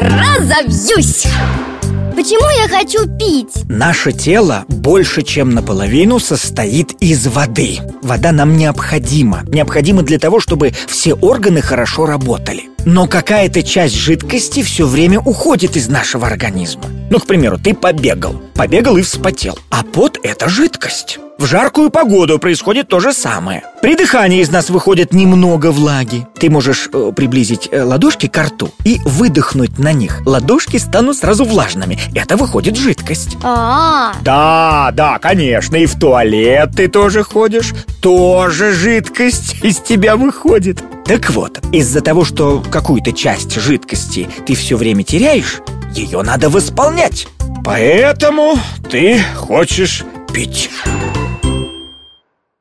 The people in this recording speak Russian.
разобьюсь. Почему я хочу пить? Наше тело больше чем наполовину состоит из воды. Вода нам необходима. Необходима для того, чтобы все органы хорошо работали но какая-то часть жидкости все время уходит из нашего организма. Ну, к примеру, ты побегал, побегал и вспотел. А пот – это жидкость. В жаркую погоду происходит то же самое. При дыхании из нас выходит немного влаги. Ты можешь э, приблизить э, ладошки к рту и выдохнуть на них. Ладошки станут сразу влажными. Это выходит жидкость. А, Да, да, конечно, и в туалет ты тоже ходишь Тоже жидкость из тебя выходит Так вот, из-за того, что какую-то часть жидкости ты все время теряешь Ее надо восполнять. Поэтому ты хочешь пить